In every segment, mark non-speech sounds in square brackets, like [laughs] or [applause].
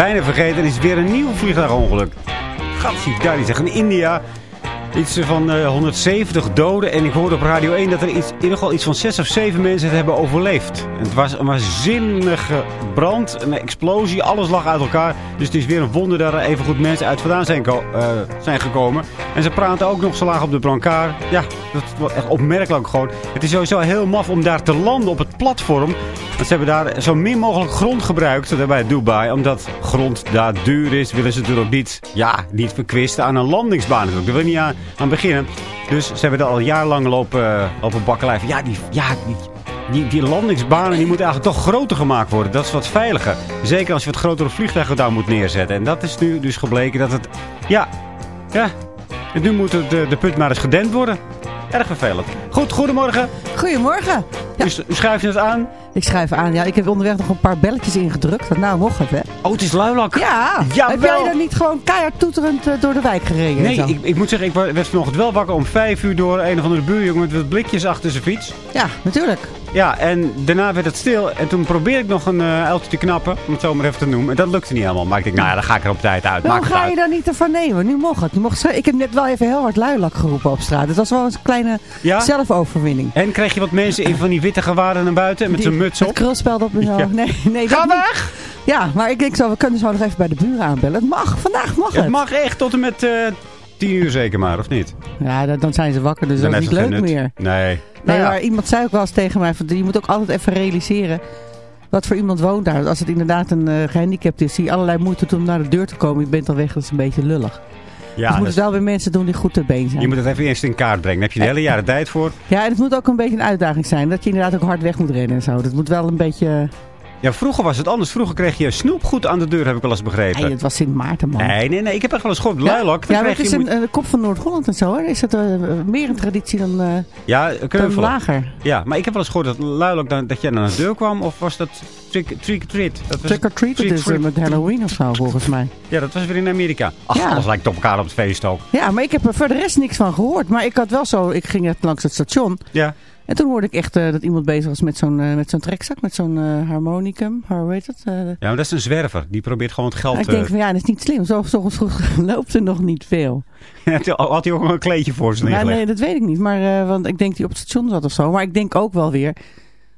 Bijna vergeten, er is weer een nieuw vliegtuigongeluk. Gatsie, daar is echt in India. Iets van eh, 170 doden. En ik hoorde op Radio 1 dat er iets, in ieder geval iets van 6 of 7 mensen het hebben overleefd. En het was een waanzinnige brand, een explosie, alles lag uit elkaar. Dus het is weer een wonder dat er even goed mensen uit vandaan zijn, eh, zijn gekomen. En ze praten ook nog zo laag op de brancard. Ja, dat was echt opmerkelijk gewoon. Het is sowieso heel maf om daar te landen op het platform. Want ze hebben daar zo min mogelijk grond gebruikt daar bij Dubai. Omdat grond daar duur is, willen ze natuurlijk niet, ja, niet verkwisten aan een landingsbaan. Daar wil niet aan, aan beginnen. Dus ze hebben er al jarenlang lopen, lopen bakkeleien. Ja, die, ja die, die, die landingsbanen die moeten eigenlijk toch groter gemaakt worden. Dat is wat veiliger. Zeker als je wat grotere vliegtuigen daar moet neerzetten. En dat is nu dus gebleken dat het... Ja, ja. En nu moet het, de, de punt maar eens gedempt worden. Erg vervelend. Goed, goedemorgen. Goedemorgen. Ja, U, u schuift het aan. Ik schrijf aan. Ja, ik heb onderweg nog een paar belletjes ingedrukt. Nou mocht het, hè? Oh, het is luilak. Ja. Jawel. Heb jij dan niet gewoon keihard toeterend eh, door de wijk gereden? en Nee, ik, ik moet zeggen, ik werd vanochtend wel wakker om vijf uur door een of andere buurjongen met wat blikjes achter zijn fiets. Ja, natuurlijk. Ja, en daarna werd het stil. En toen probeerde ik nog een uh, uiltje te knappen, om het zo maar even te noemen. En dat lukte niet helemaal. Maar ik denk, nou ja, dan ga ik er op tijd uit. Waarom ga je dan niet ervan nemen? Nu mocht het. Nu mocht het. Ik heb net wel even heel hard luilak geroepen op straat. Het was wel een kleine Ja? zelfoverwinning. En kreeg je wat mensen in van die witte gewaden naar buiten met Die- muts Het op? krulspel op zo. Ja. [laughs] Nee, nee, Ga niet. weg! Ja, maar ik denk zo, we kunnen zo nog even bij de buren aanbellen. Het mag, vandaag mag het. Het mag echt tot en met eh tien uur zeker maar, of niet? Ja, dan- dan zijn ze wakker, dus Dan dat is niet het leuk nut. meer. Nee. Nee, Nou maar iemand zei ook wel eens tegen mij, van, je moet ook altijd even realiseren wat voor iemand woont daar. Als het inderdaad een eh, gehandicapt is, die allerlei moeite doet om naar de deur te komen, je bent al weg, dat is een beetje lullig. Ja, dus het wel weer mensen doen die goed ter been zijn. je moet het even eerst in kaart brengen. Daar heb je de hele jaren tijd voor. Ja, en het moet ook een beetje een uitdaging zijn, dat je inderdaad ook hard weg moet rennen en zo. Dat moet wel een beetje... Ja, vroeger was het anders. Vroeger kreeg je snoepgoed aan de deur, heb ik wel eens begrepen. Nee, het was Sint Maarten, man. Nee, nee, nee. Ik heb echt wel eens gehoord. Luilak. Ja, je is een, een kop van Noord-Holland en zo, hoor. Is het eh, meer een traditie dan, eh, Ja, dan lager. Ja, maar ik heb wel eens gehoord dat Luilak dan, dat jij naar de deur kwam. Of was dat trick, trick treat? Dat was, Trick or treat, trick is eh, met Halloween of zo, volgens mij. Ja, dat was weer in Amerika. Ach, Ja. alles lijkt op elkaar op het feest ook. Ja, maar ik heb er voor de rest niks van gehoord. Maar ik had wel zo, ik ging net langs het station. Ja. En toen hoorde ik echt eh, dat iemand bezig was met zo'n eh, met zo'n trekzak, met zo'n eh, harmonicum. Hoe heet? Eh, ja, maar dat is een zwerver. Die probeert gewoon het geld... ik denk van ja, dat is niet slim. Zo, zo vroeg [laughs] loopt er nog niet veel. [laughs] had hij ook nog een kleedje voor zich Maar neergelegd. nee, dat weet ik niet. Maar, want ik denk die op het station zat of zo. Maar ik denk ook wel weer,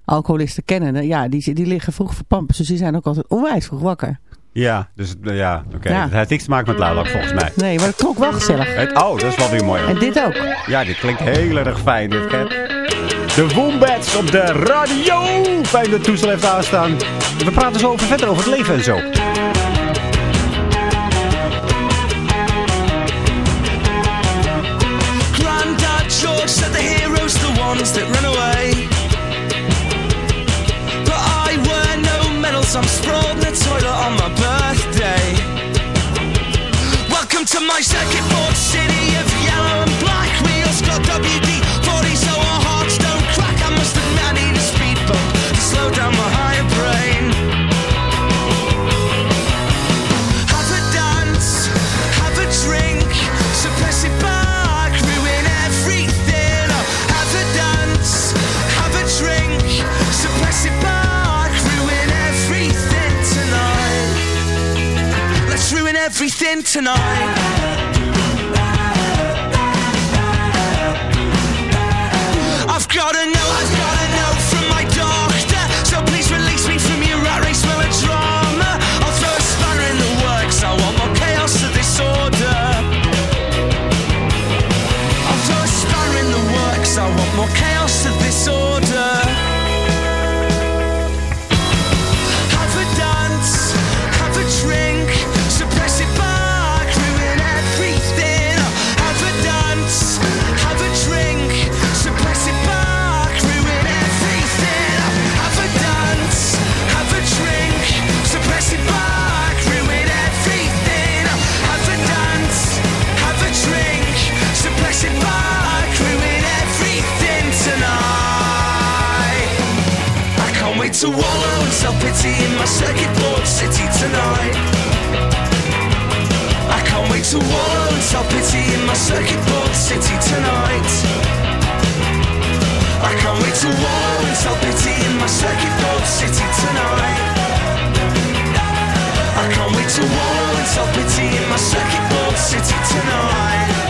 alcoholisten kennen, ja, die, die liggen vroeg verpampen. Dus die zijn ook altijd onwijs vroeg wakker. Ja, dus ja, oké. Ja. Het heeft niks te maken met Luilak volgens mij. Nee, maar het klonk wel gezellig. Het, oh, dat is wel weer mooi. En dit ook. Ja, dit klinkt heel erg fijn. Dit, hè. De Wombats op de radio. Fijn dat toestel heeft aanstaan. We praten zo over verder over het leven en zo. That run away. But I wear no medals, I'm sprawled in the toilet on my birthday. Welcome to my circuit everything tonight. I've gotta know, in in my circuit board city tonight. I can't wait to wallow in self-pity in my circuit board city tonight. I can't wait to wallow in self-pity in my circuit board city tonight. I can't wait to wallow in self-pity in my circuit board city tonight.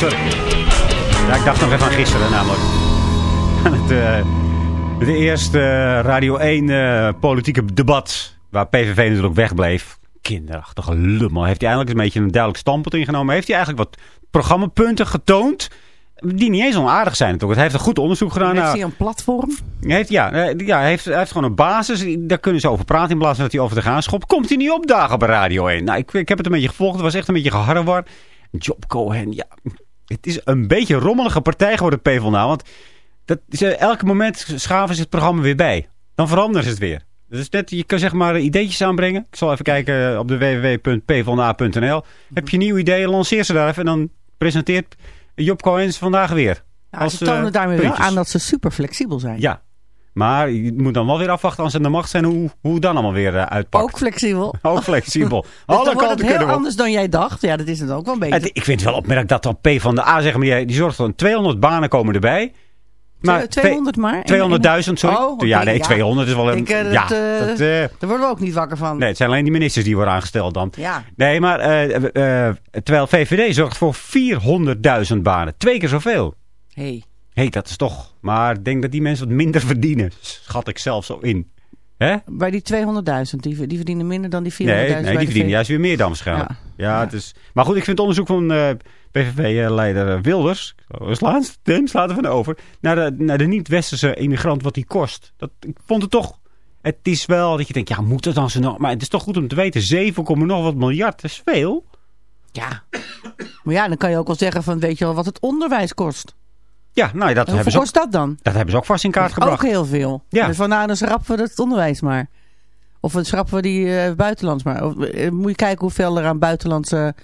Sorry. Ja, ik dacht nog even aan gisteren namelijk. Aan [laughs] het, eh, het eerste eh, Radio 1 eh, politieke debat. Waar PVV natuurlijk wegbleef. Kinderachtige lummel. Heeft hij eigenlijk een beetje een duidelijk standpunt ingenomen. Heeft hij eigenlijk wat programmapunten getoond. Die niet eens onaardig zijn natuurlijk. Hij heeft een goed onderzoek gedaan. Heeft hij een platform? heeft, ja, eh, ja hij, heeft, hij heeft gewoon een basis. Daar kunnen ze over praten in plaats van dat hij over de gaan schopt. Komt hij niet opdagen bij Radio 1? Nou, ik, ik heb het een beetje gevolgd. Het was echt een beetje geharrewar. Job Cohen, ja. Het is een beetje een rommelige partij geworden, PvdA. Want dat, ze, elke moment schaven ze het programma weer bij. Dan veranderen ze het weer. Dus net, je kan zeg maar ideetjes aanbrengen. Ik zal even kijken op de www.pvda.nl. Heb je nieuwe ideeën, lanceer ze daar even. En dan presenteert Job Cohen vandaag weer. Nou, Als, ze tonen eh, daarmee wel aan dat ze super flexibel zijn. Ja, maar je moet dan wel weer afwachten als ze de macht zijn hoe, hoe dan allemaal weer eh, uitpakt. Ook flexibel. [laughs] Ook flexibel. [laughs] Dus Alle kanten het heel anders dan jij dacht. Ja, dat is het ook wel een beetje. Het- ik vind het wel opmerkelijk dat dan P van de A, zeg maar, die, die zorgt voor 200 banen komen erbij. Maar 200 maar? 200.000, sorry. Oh, ja, nee, ja. 200 is wel een... Ik, eh, dat, ja, dat, eh, Daar worden we ook niet wakker van. nee, het zijn alleen die ministers die worden aangesteld dan. Ja. Nee, maar terwijl VVD zorgt voor 400.000 banen. Twee keer zoveel. Hey. Hé, dat is toch... Maar ik denk dat die mensen wat minder [laughs] verdienen. Schat ik zelf zo in. Hè? Bij die 200.000, die, die verdienen minder dan die 400.000 Nee, nee die verdienen juist weer meer dan waarschijnlijk. Ja. Ja, Ja. Het is, maar goed, ik vind het onderzoek van eh PVV-leider Wilders, slaan, [laughs] Tim slaat er van over, naar de, naar de niet-westerse immigrant wat die kost. Dat, ik vond het toch, het is wel dat je denkt, ja, moet het dan zo nog? Maar het is toch goed om te weten, 7, nog wat miljard, dat is veel. Ja. Maar ja, dan kan je ook wel zeggen van, weet je wel wat het onderwijs kost. Ja, nou, dat, En hebben ze ook, kost dat dan? dat hebben ze ook vast in kaart Ook gebracht. heel veel. Ja. Dus van nou, dan schrappen we het onderwijs maar. Of dan schrappen we die eh, buitenlands maar. Of, eh, moet je kijken hoeveel er aan buitenlandse,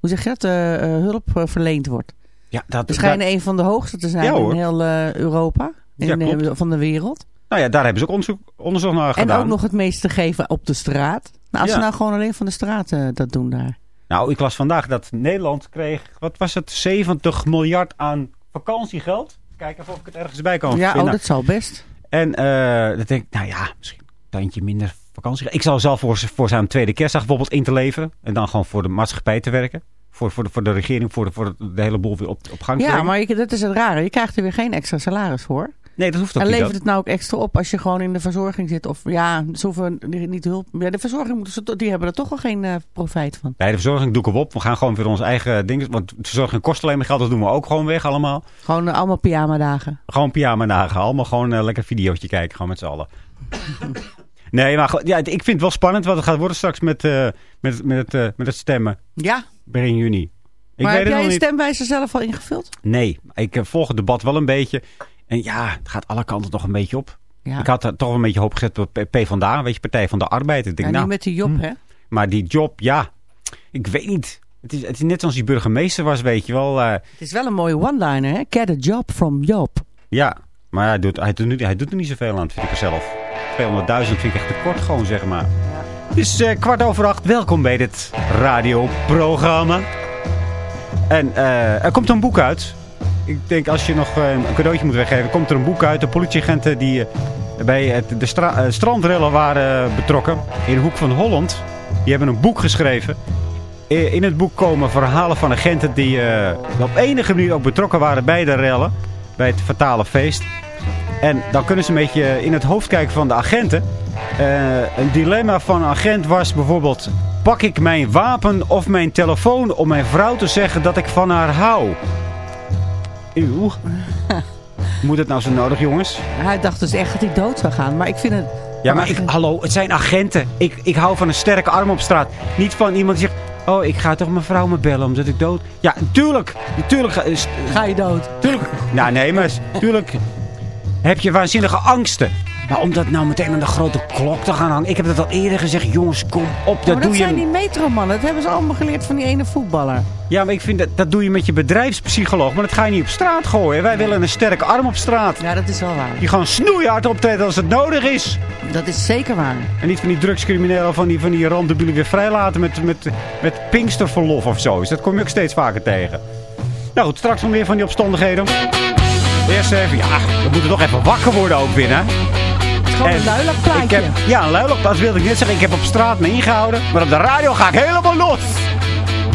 hoe zeg je dat, eh, hulp verleend wordt. Ja, dat, We schijnen een van de hoogste te zijn Ja, in heel Europa. Ja, eh, van de wereld. nou ja, daar hebben ze ook onderzoek, onderzoek naar En gedaan. ook nog het meeste geven op de straat. Nou, als Ja. ze nou gewoon alleen van de straat dat doen daar. Nou, ik las vandaag dat Nederland kreeg, wat was het, 70 miljard aan vakantiegeld. Kijk even of ik het ergens bij kan ja, vinden. oh, dat zal best. En eh dat denk ik, nou ja, misschien een tandje minder vakantie. Ik zou zelf voor, voor zijn tweede kerstdag bijvoorbeeld in te leven. En dan gewoon voor de maatschappij te werken. Voor, voor, de, voor de regering, voor de, voor de hele boel weer op, op gang te Ja, brengen. maar je, dat is het rare. Je krijgt er weer geen extra salaris voor. Nee, dat hoeft ook En niet. levert dat. het nou ook extra op als je gewoon in de verzorging zit? Of ja, ze hoeven niet hulp. Ja, de verzorging moeten ze, to- die hebben er toch al geen eh, profijt van. Nee, de verzorging doe ik op. We gaan gewoon weer onze eigen dingen. Want de verzorging kost alleen maar geld. Dat doen we ook gewoon weg allemaal. Gewoon eh, allemaal pyjama dagen. Gewoon pyjama dagen. Allemaal gewoon een lekker videootje kijken. Gewoon met z'n allen. [laughs] nee, maar ja, ik vind het wel spannend wat het gaat worden straks met, eh, met, met, het, eh, met het stemmen. Ja, Begin juni. Ik maar weet heb jij je stemwijzer zelf al ingevuld? Nee, ik eh, volg het debat wel een beetje. En ja, het gaat alle kanten nog een beetje op. Ja, Ik had er toch een beetje hoop gezet op P- PvdA, weet je, Partij van de Arbeid. Ik denk, ja nou, niet met die job, hm. hè? Maar die job, ja, ik weet niet. Het is, het is net zoals die burgemeester was, weet je wel. eh, Het is wel een mooie one-liner, hè? Get a job from Job. ja, maar hij doet, hij, doet, nu- hij doet er niet zoveel aan, vind ik er zelf. 200.000 vind ik echt te kort gewoon, zeg maar. Het is eh, kwart over acht. Welkom bij dit radioprogramma. En eh, er komt een boek uit. Ik denk als je nog eh, een cadeautje moet weggeven, komt er een boek uit. De politieagenten die eh, bij het, de eh, strandrellen waren betrokken in de hoek van Holland. Die hebben een boek geschreven. In het boek komen verhalen van agenten die op enige manier ook betrokken waren bij de rellen. Bij het fatale feest. En dan kunnen ze een beetje in het hoofd kijken van de agenten. Een dilemma van een agent was bijvoorbeeld... Pak ik mijn wapen of mijn telefoon om mijn vrouw te zeggen dat ik van haar hou? Uw. Moet het nou zo nodig, jongens? Hij dacht dus echt dat hij dood zou gaan. Maar ik vind het... Ja, maar ik, hallo, het zijn agenten. Ik, ik hou van een sterke arm op straat. Niet van iemand die zegt... Oh, ik ga toch mijn vrouw me bellen omdat ik dood... Ja, tuurlijk. Tuurlijk. ga- Ga je dood? tuurlijk. Nou, nee, maar tuurlijk heb je waanzinnige angsten. Maar om dat nou meteen aan de grote klok te gaan hangen. Ik heb dat al eerder gezegd. Jongens, kom op. Dat maar dat doe zijn je... die metromannen. Dat hebben ze allemaal geleerd van die ene voetballer. Ja, maar ik vind dat, dat doe je met je bedrijfspsycholoog. Maar dat ga je niet op straat gooien. Wij willen een sterke arm op straat. Ja, dat is wel waar. Die gewoon snoeihard optreden als het nodig is. Dat is zeker waar. En niet van die drugscriminelen van die, van die randebielen weer vrijlaten met, met, met pinksterverlof of zo. Dus dat kom je ook steeds vaker tegen. Nou goed, straks nog meer van die opstandigheden. Eerst even, ja, we moeten toch even wakker worden ook weer, hè? Is gewoon En een heb, ja, een luilakplaats wilde ik net zeggen. Ik heb op straat me ingehouden. Maar op de radio ga ik helemaal los.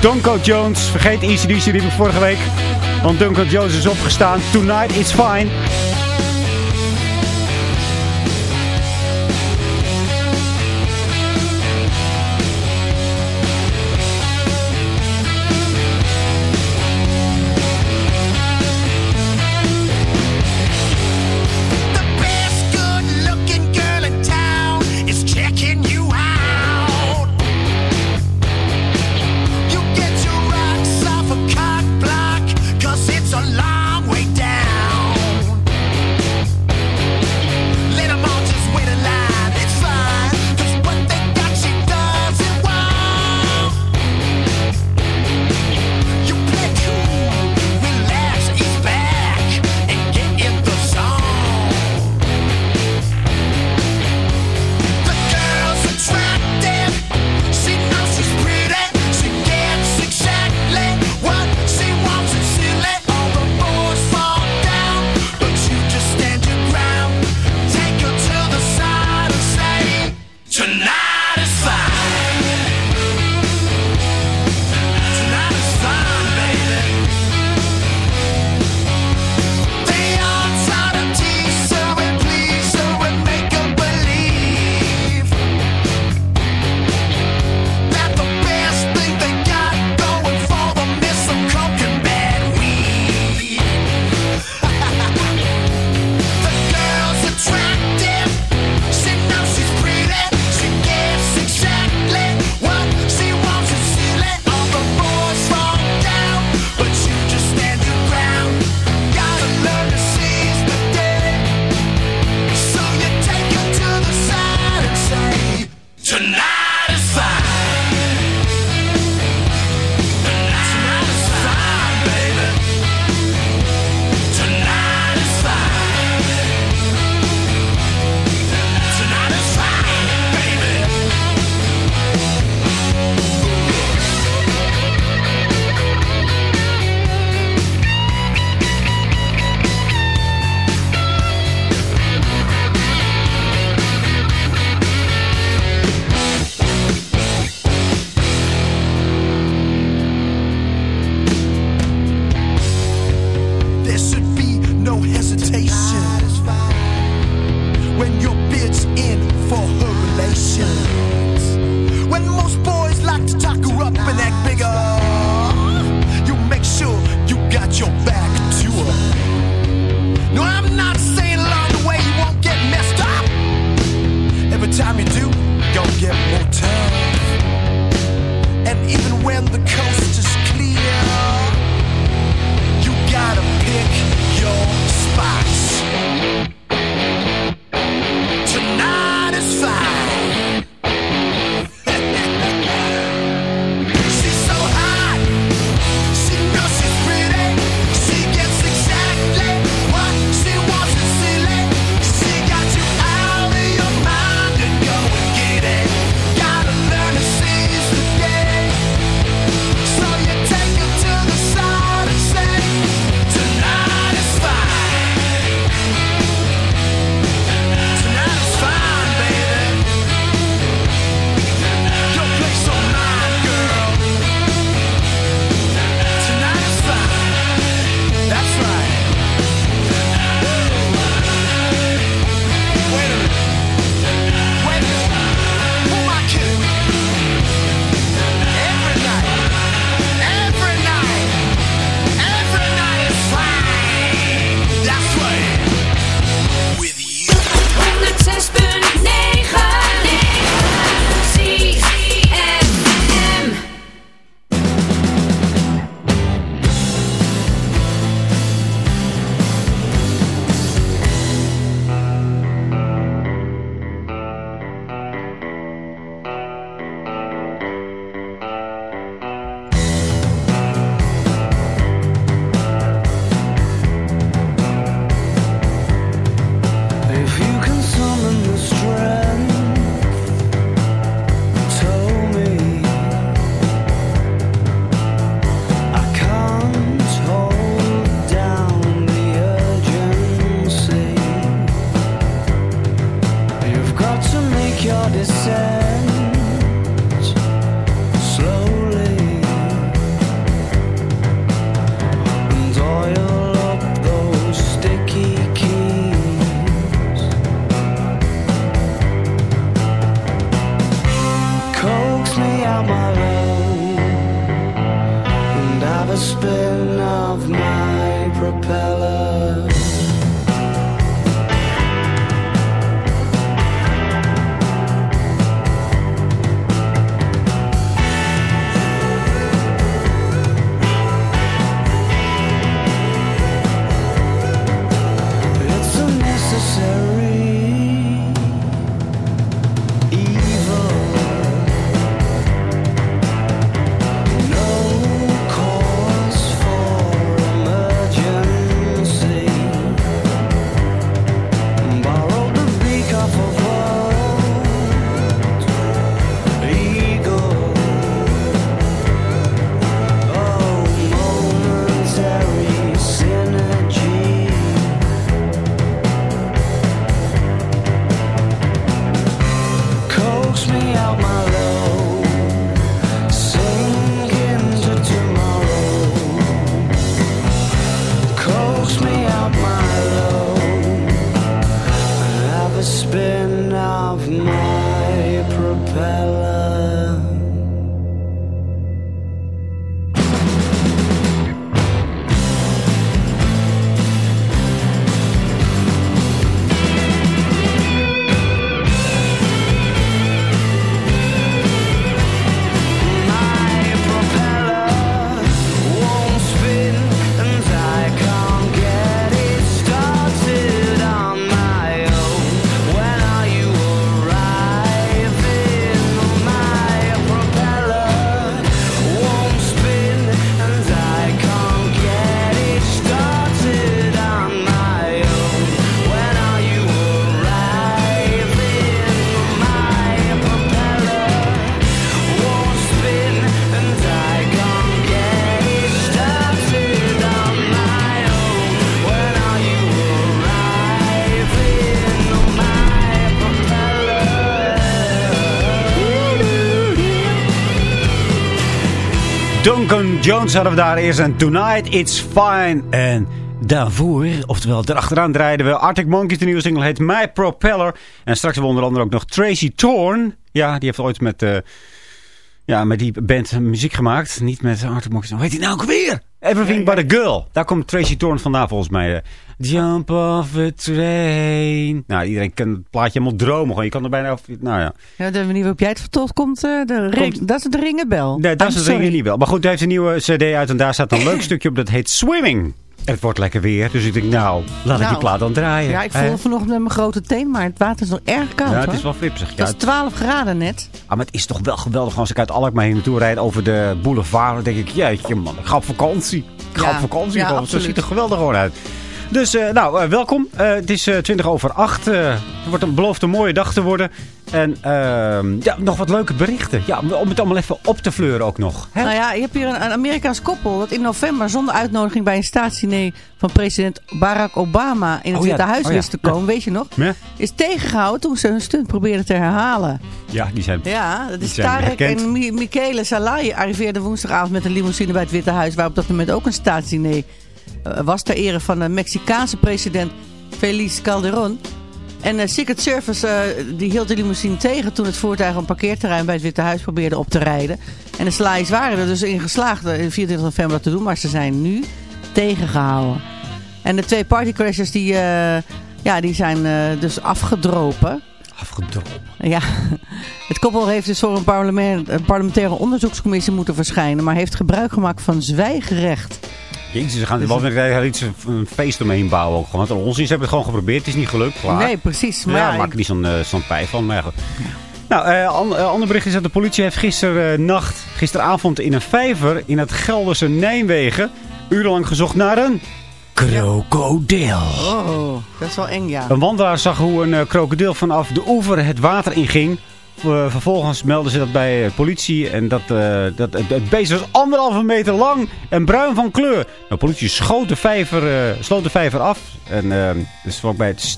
Duncan Jones. Vergeet Easy DC, die ik vorige week. Want Duncan Jones is opgestaan. Tonight it's fine. Jones hadden we daar eerst. En Tonight It's Fine. En daarvoor, oftewel erachteraan draaiden we Arctic Monkeys. De nieuwe single heet My Propeller. En straks hebben we onder andere ook nog Tracy Thorn. Ja, die heeft ooit met, eh, ja, met die band muziek gemaakt. Niet met Arctic Monkeys. Hoe heet die nou ook weer? Everything But A Girl. Daar komt Tracy Thorn vandaan volgens mij. Jump off a train. Nou, iedereen kan het plaatje helemaal dromen. Gewoon. Je kan er bijna... over- Nou ja. Ja, de manier waarop jij het vertelt komt, eh, de ring, Komt- dat is de ringenbel. Nee, dat I'm is het niet wel. Maar goed, hij heeft een nieuwe cd uit en daar staat een leuk stukje op. Dat heet Swimming. En het wordt lekker weer. Dus ik denk, nou, laat ik Nou, die plaat dan draaien. Ja, ik voel vanochtend met mijn grote teen, maar het water is nog erg koud Ja, het hoor. is wel flipsig. Ja, Dat is het- 12 graden net. ah, maar het is toch wel geweldig als ik uit Alkmaar hier naartoe rijd over de boulevard. Dan denk ik, jeetje man, ik ga op vakantie. Ik ga Ja, op vakantie. ja, gewoon. Zo ziet er geweldig gewoon uit. Dus, eh, nou, eh, welkom. Eh, het is eh 20 over 8. Eh, het wordt een beloofd een mooie dag te worden. En ehm, ja, nog wat leuke berichten. Ja, om het allemaal even op te fleuren ook nog. Hè? Nou ja, je hebt hier een, een Amerikaans koppel dat in november zonder uitnodiging bij een staatsdiner van president Barack Obama in het Oh ja, Witte Huis oh ja, wist te komen, weet je nog? Ja? Is tegengehouden toen ze hun stunt probeerden te herhalen. ja, die zijn... Ja, dat is Tarek en Mi Michele Salai arriveerden woensdagavond met een limousine bij het Witte Huis, waar op dat moment ook een staatsdiner was ter ere van de Mexicaanse president Feliz Calderón. En de Secret Service eh, die hield de limousine tegen toen het voertuig een parkeerterrein bij het Witte Huis probeerde op te rijden. En de Salais waren er dus in geslaagd eh, 24 november dat te doen, maar ze zijn nu tegengehouden. En de twee partycrashers die, eh, ja, die zijn eh, dus afgedropen. Afgedropen. Ja, [laughs] het koppel heeft dus voor een, parlementaire, een parlementaire onderzoekscommissie moeten verschijnen, maar heeft gebruik gemaakt van zwijgerecht. Jezus, ze gaan er wel er iets een feest omheen bouwen. Ook. gewoon. Want onzin, ze hebben het gewoon geprobeerd. Het is niet gelukt. Klaar. Nee, precies. Maar ja, ja, maak er niet zo'n eh, zo'n pij van. Maar ja, goed. Nou, eh, an- eh, ander bericht is dat de politie heeft gisternacht, gisteravond in een vijver in het Gelderse Nijmegen urenlang gezocht naar een krokodil. Oh, dat is wel eng, ja. Een wandelaar zag hoe een eh, krokodil vanaf de oever het water inging. Eh, vervolgens melden ze dat bij de politie. En dat, eh, dat, het, beest was anderhalve meter lang en bruin van kleur. De politie schoot de vijver, eh, sloot de vijver af. En eh dus vlak bij het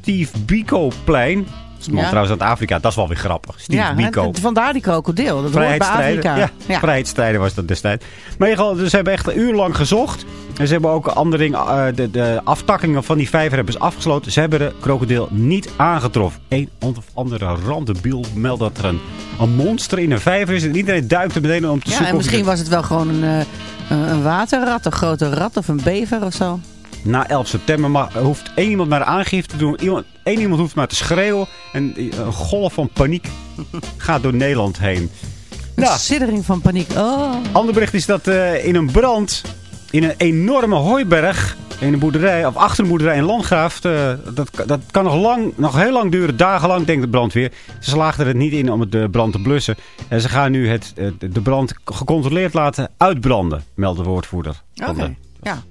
Steve Biko plein. Man Ja. trouwens uit Afrika. Dat is wel weer grappig. Steve Ja, Biko. vandaar die krokodil. Dat hoort bij. Afrika. Ja, vrijheidsstrijder was dat destijds. Maar ze hebben echt een uur lang gezocht. En ze hebben ook andere dingen, eh, de, de aftakkingen van die vijver hebben ze afgesloten. Ze hebben de krokodil niet aangetroffen. Een of andere randebiel meldt dat er een, een monster in een vijver is. En iedereen duikt er meteen om te Ja, zoeken. en of misschien was het wel gewoon een, een een waterrat, een grote rat of een bever of zo. Na 11 september hoeft één iemand maar aangifte te doen. Iemand, één iemand hoeft maar te schreeuwen. En een golf van paniek [laughs] gaat door Nederland heen. Een Nou, siddering van paniek. Oh. ander bericht is dat eh, in een brand in een enorme hooiberg in een boerderij, of achter een boerderij in Landgraaf, eh, dat, dat kan nog, lang, nog heel lang duren, dagenlang denkt de brandweer. Ze slaagden er niet in om het, de brand te blussen. En ze gaan nu het, eh, de brand gecontroleerd laten uitbranden, meldt de woordvoerder. Oké, ja.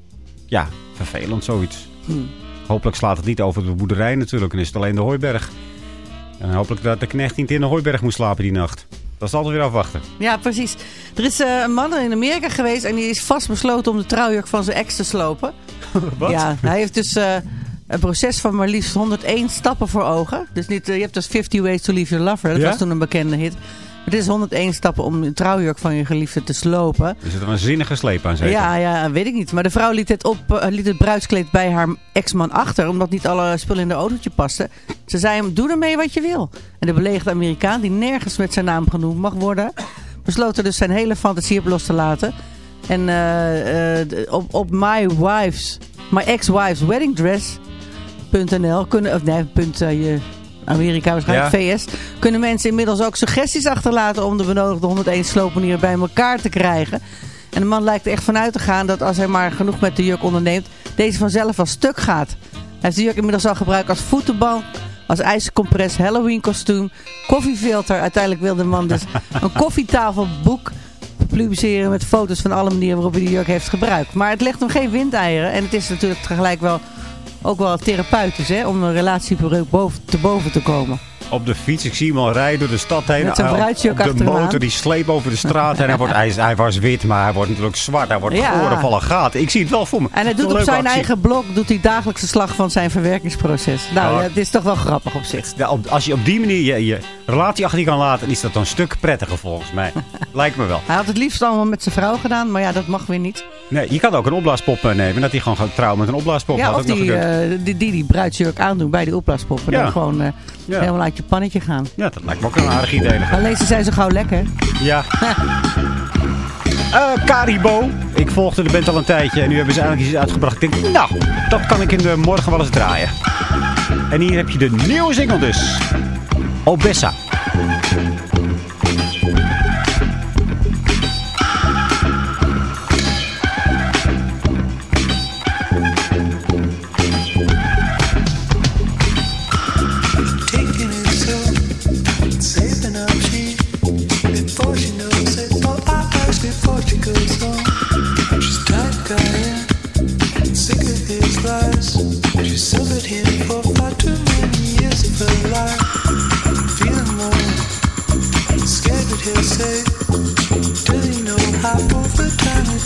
ja, vervelend zoiets. Hm. Hopelijk slaat het niet over de boerderij natuurlijk. En is het alleen de hooiberg. En hopelijk dat de knecht niet in de hooiberg moet slapen die nacht. Dat is altijd weer afwachten. Ja, precies. Er is eh, een man in Amerika geweest en die is vastbesloten om de trouwjurk van zijn ex te slopen. [laughs] Wat? Ja, hij heeft dus eh, een proces van maar liefst 101 stappen voor ogen. Dus niet, eh, je hebt dus 50 Ways to Leave Your Lover. Dat Ja? was toen een bekende hit. Het is 101 stappen om een trouwjurk van je geliefde te slopen. Er zit er een zinnige sleep aan zeker. Ja, ja, weet ik niet. Maar de vrouw liet het, op, eh, liet het bruidskleed bij haar ex-man achter. Omdat niet alle spullen in de autootje pasten. Ze zei hem, doe ermee wat je wil. En de belegerde Amerikaan, die nergens met zijn naam genoemd mag worden... besloot er dus zijn hele fantasie op los te laten. En eh, eh, op, op my wife's, my ex-wife's wedding dress.nl kunnen... Of nee, punt, je, Amerika waarschijnlijk, VS... kunnen mensen inmiddels ook suggesties achterlaten... om de benodigde 101 sloopmanieren bij elkaar te krijgen... En de man lijkt er echt vanuit te gaan dat als hij maar genoeg met de jurk onderneemt, deze vanzelf wel stuk gaat. Hij heeft de jurk inmiddels al gebruikt als voetenbank, als ijzercompress, Halloween kostuum, koffiefilter. Uiteindelijk wilde de man dus [laughs] een koffietafelboek publiceren met foto's van alle manieren waarop hij de jurk heeft gebruikt. Maar het legt hem geen windeieren en het is natuurlijk tegelijk wel ook wel therapeutisch hè, om een relatiebreuk boven, te boven te komen. Op de fiets, ik zie hem al rijden door de stad heen. Met bruidsjurk op de motor, die sleep over de straat. en hij, wordt, hij, hij was wit, maar hij wordt natuurlijk zwart. Hij wordt Ja. ja. vallen gaten. Ik zie het wel voor me. En hij doet een op zijn actie. eigen blog doet hij dagelijkse slag van zijn verwerkingsproces. Nou, Ja. het is toch wel grappig op zich. Ja, als je op die manier je, je relatie achter je kan laten, is dat dan een stuk prettiger volgens mij. [laughs] Lijkt me wel. Hij had het liefst allemaal met zijn vrouw gedaan, maar ja, dat mag weer niet. Nee, je kan ook een opblaaspop eh, nemen. Dat hij gewoon gaat trouwen met een opblaaspop. ja, Had of ook nog die, gekund. eh, die, die die bruidsjurk aandoen bij die opblaaspop. En Ja. dan gewoon eh, Ja. helemaal uit je pannetje gaan. ja, dat lijkt me ook een aardig idee. Alleen ze zijn zo gauw lekker. Ja. [laughs] Eh Karibo. Ik volgde de band al een tijdje en nu hebben ze eigenlijk iets uitgebracht. Ik denk, nou, dat kan ik in de morgen wel eens draaien. En hier heb je de nieuwe single dus. ou beijar.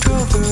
Time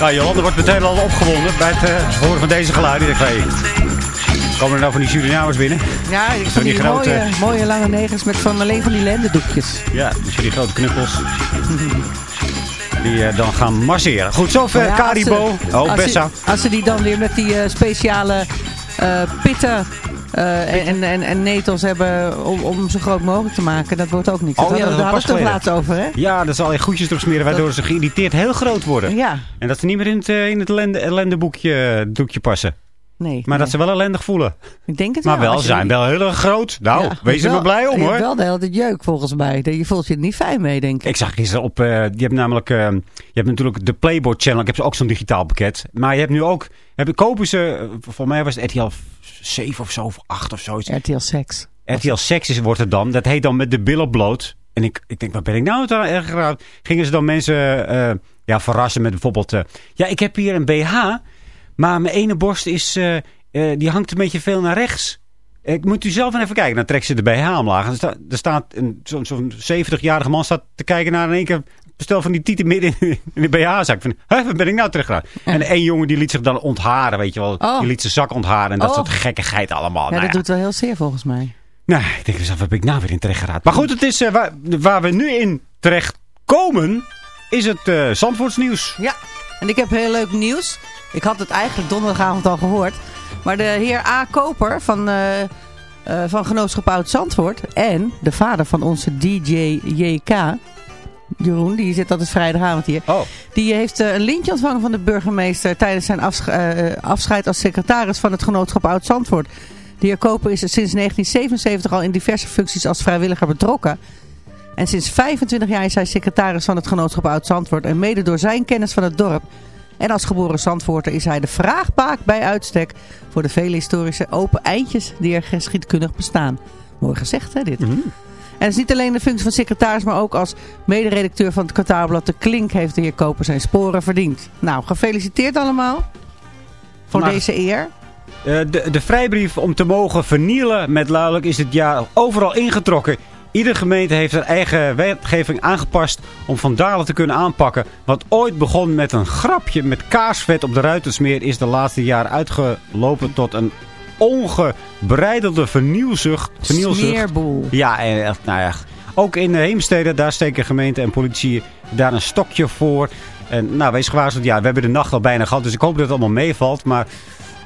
Nou, Jolande wordt meteen al opgewonden bij het eh, horen van deze geluiden. Ik hey, komen er nou van die Surinamers binnen? Ja, ik Van die die grote- mooie, mooie lange negers met van alleen van die lendendoekjes. Ja, dus die grote knuppels. [laughs] Die eh, dan gaan masseren. Goed, zover ja, ze- Oh, als Bessa. Ze, als ze die dan weer met die eh, speciale pitten eh, en, en, en netels hebben om, om zo groot mogelijk te maken, dat wordt ook niks. Oh Dat ja, hadden- daar hadden we het laatst over, hè? Ja, dat zal je goedjes erop smeren waardoor ze geïrriteerd heel groot worden. Ja, En dat ze niet meer in het, eh, in het ellende, ellendeboekje eh, doekje passen. Nee. Maar nee. dat ze wel ellendig voelen. Ik denk het Maar wel. wel, als je zijn wel heel erg groot. Nou, Ja, wees er wel- maar blij om Je hoor. hebt wel de hele tijd jeuk volgens mij. Je voelt je er niet fijn mee, denk ik. Ik zag gisteren op, eh, je hebt namelijk, eh, je hebt natuurlijk de Playboy Channel. Ik heb ook zo'n digitaal pakket. Maar je hebt nu ook, heb, kopen ze, eh, voor mij was het RTL 7 of zo, of 8 of zoiets. RTL Sex. RTL Sexy wordt het dan. Dat heet dan met de billen bloot. En ik, ik denk, wat ben ik nou het erg geraakt? Gingen ze dan mensen ja, verrassen met bijvoorbeeld... ja, ik heb hier een BH, maar mijn ene borst is, eh, eh, die hangt een beetje veel naar rechts. Ik moet u zelf even kijken. Dan trekt ze de BH omlaag. En er staat, er staat een- zo'n zo'n 70-jarige man staat te kijken naar in één keer... Bestel van die tieten midden in, de BH-zak. Van, hè, waar ben ik nou terug? En één jongen die liet zich dan ontharen, weet je wel. Oh. Die liet zijn zak ontharen. En dat Oh. soort gekkigheid allemaal. Ja, Nou dat doet wel heel zeer volgens mij. nou, ik denk, waar heb ik nou weer in terecht geraakt? Maar goed, het is, eh, waar, waar we nu in terecht komen, is het Zandvoortsnieuws. Ja, en ik heb heel leuk nieuws. Ik had het eigenlijk donderdagavond al gehoord. Maar de heer A. Koper van, eh, eh, van Genootschap Oud Zandvoort... en de vader van onze DJ JK... Jeroen, die zit altijd vrijdagavond hier. Oh. Die heeft eh, een lintje ontvangen van de burgemeester... tijdens zijn afsch- afscheid als secretaris van het Genootschap Oud Zandvoort. De heer Koper is sinds 1977 al in diverse functies als vrijwilliger betrokken... En sinds 25 jaar is hij secretaris van het genootschap Oud Zandvoort. En mede door zijn kennis van het dorp. En als geboren Zandvoorter is hij de vraagbaak bij uitstek. Voor de vele historische open eindjes die er geschiedkundig bestaan. Mooi gezegd hè dit. En het is niet alleen de functie van secretaris. Maar ook als mederedacteur van het kwartaalblad De Klink heeft de heer Koper zijn sporen verdiend. Nou, gefeliciteerd allemaal. Voor deze eer. Eh, de, de vrijbrief om te mogen vernielen met luidelijk is dit jaar overal ingetrokken. Iedere gemeente heeft haar eigen wetgeving aangepast om vandalen te kunnen aanpakken. Wat ooit begon met een grapje met kaarsvet op de ruitensmeer is de laatste jaren uitgelopen tot een ongebreidelde vernielzucht. vernielzucht. Smeerboel. Ja, en echt, nou ja. Ook in eh, Heemstede, daar steken gemeente en politie daar een stokje voor. En nou, wees gewaarschuwd. Ja, we hebben de nacht al bijna gehad, dus ik hoop dat het allemaal meevalt. Maar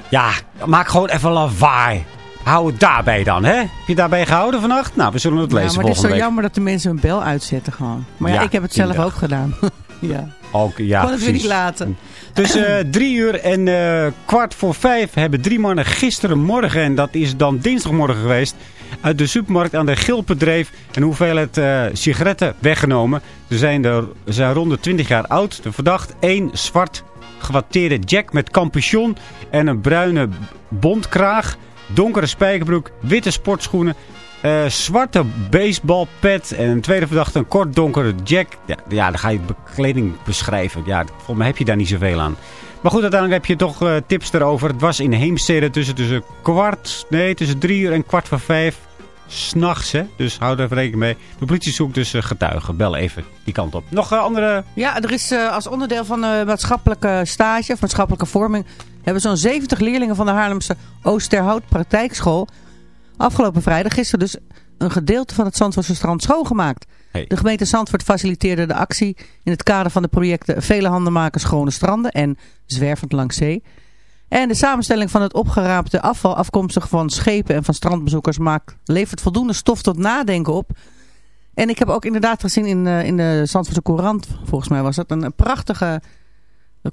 ja, maak gewoon even lawaai. Hou het daarbij dan, hè? Heb je daarbij gehouden vannacht? Nou, we zullen het Ja, lezen maar het is zo week. jammer dat de mensen hun bel uitzetten gewoon. Maar ja, Ja, ik heb het zelf ook gedaan. [laughs] ja. Ook, ja, kon het weer niet laten. Tussen eh, drie uur en eh, kwart voor vijf hebben drie mannen gisterenmorgen, en dat is dan dinsdagmorgen geweest, uit de supermarkt aan de Gilpendreef een hoeveelheid eh, sigaretten weggenomen. Ze zijn, er, zijn rond de 20 jaar oud. De verdacht één zwart gewatteerde jack met capuchon en een bruine bondkraag, donkere spijkerbroek, witte sportschoenen, eh, zwarte baseballpet en een tweede verdachte een kort donkere jack. Ja, ja, dan ga je bekleding beschrijven. Ja, volgens mij heb je daar niet zoveel aan. Maar goed, uiteindelijk heb je toch eh, tips erover. Het was in Heemstede tussen, tussen kwart, nee, tussen drie uur en kwart voor vijf. S'nachts, hè. Dus hou er even rekening mee. De politie zoekt dus eh, getuigen. Bel even die kant op. Nog eh, andere... Ja, er is eh, als onderdeel van de maatschappelijke stage, of maatschappelijke vorming, hebben zo'n 70 leerlingen van de Haarlemse Oosterhout praktijkschool afgelopen vrijdag, gisteren dus, een gedeelte van het Zandvoortse strand schoongemaakt. Hey. De gemeente Zandvoort faciliteerde de actie in het kader van de projecten Vele Handen maken schone stranden en Zwervend langs zee. En de samenstelling van het opgeraapte afval afkomstig van schepen en van strandbezoekers maakt, levert voldoende stof tot nadenken op. En ik heb ook inderdaad gezien in, eh, in de Zandvoortse Courant, volgens mij was dat, een, een prachtige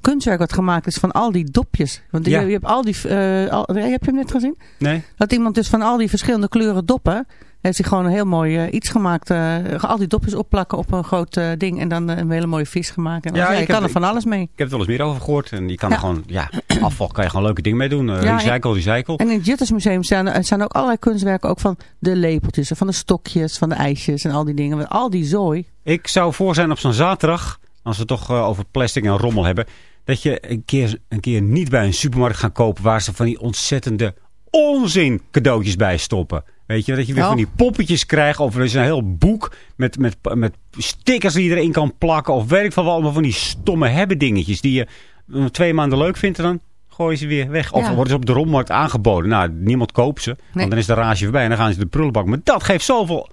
kunstwerk wat gemaakt is van al die dopjes. Want Ja. je, je hebt al die, eh, al, heb je hem net gezien? Nee? Dat iemand dus van al die verschillende kleuren doppen, heeft hij gewoon een heel mooi eh, iets gemaakt. eh, al die dopjes opplakken op een groot eh, ding en dan een hele mooie vis gemaakt. En Ja, je heb- kan er van alles mee. Ik heb het wel eens meer over gehoord. En je kan Ja. er gewoon... Ja, [clears throat] afval kan je gewoon leuke dingen mee doen. Ja, recycle, recycle. En in het Juttersmuseum staan, er staan ook allerlei kunstwerken ook van de lepeltjes, en van de stokjes, van de ijsjes en al die dingen. Al die zooi. Ik zou voor zijn op zo'n zaterdag, als we het toch over plastic en rommel hebben, dat je een keer, een keer niet bij een supermarkt gaat kopen waar ze van die ontzettende onzin cadeautjes bij stoppen. Weet je, dat je weer Oh. van die poppetjes krijgt of er is een heel boek met, met, met stickers die je erin kan plakken of weet ik van wat, allemaal van die stomme hebben dingetjes die je twee maanden leuk vindt, dan gooien ze weer weg. Of Ja. worden ze op de rommelmarkt aangeboden. Nou, niemand koopt ze. Want dan is de rage voorbij en dan gaan ze de prullenbak. Maar dat geeft zoveel